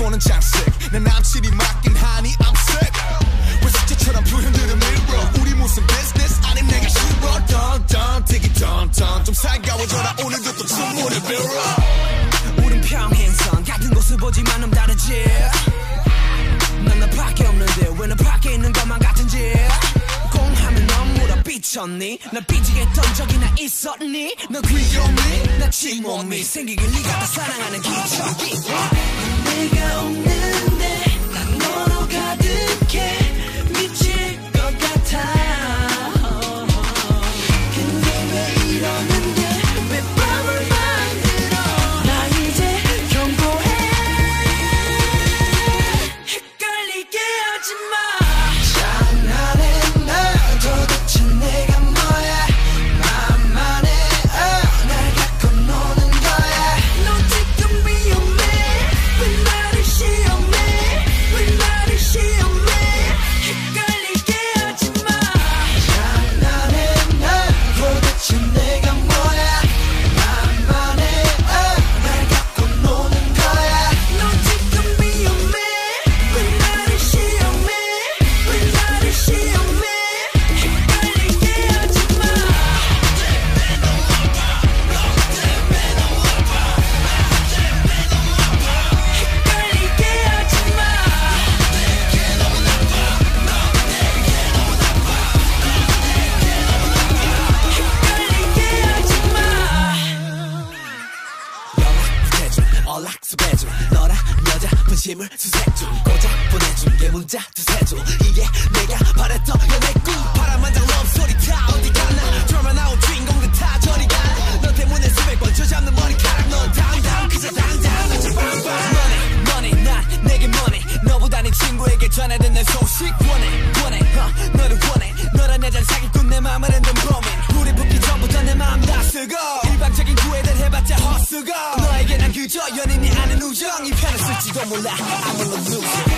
너는 장식 내 남친이 맞긴 하니 I'm sick. 왜 숙제처럼 표현들을 밀어. 우리 무슨 business? 아님 내가 싫어. 던던 되게 던던 좀 살가워져라. 오늘도 또 춤물을 빌어. 우린 평행선. 같은 곳을 보지만 좀 다르지. 난 나 밖에 없는데 왜 나 밖에 있는 것만 같은지. 공하면 넌 물어 삐쳤니? 날 삐지게 했던 적이나 있었니? 넌 귀여니 나 침몸이 생기길 네가 더 사랑하는 기적이 내 배중 너랑 여자 분심을 수색 중 고작 보내준 게 문자 두세 줄 이게 내가 바랬던 연애 꿈 바람만장 럽 소리 다 어디 가나? 드라마 나온 주인공들 다 저리 가너 때문에 우정 이 편을 쓸지도 몰라. I'm a loser 내